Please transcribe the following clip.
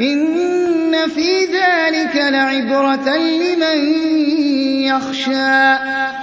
إِنَّ فِي ذَٰلِكَ لَعِبْرَةً لِّمَن يَخْشَىٰ.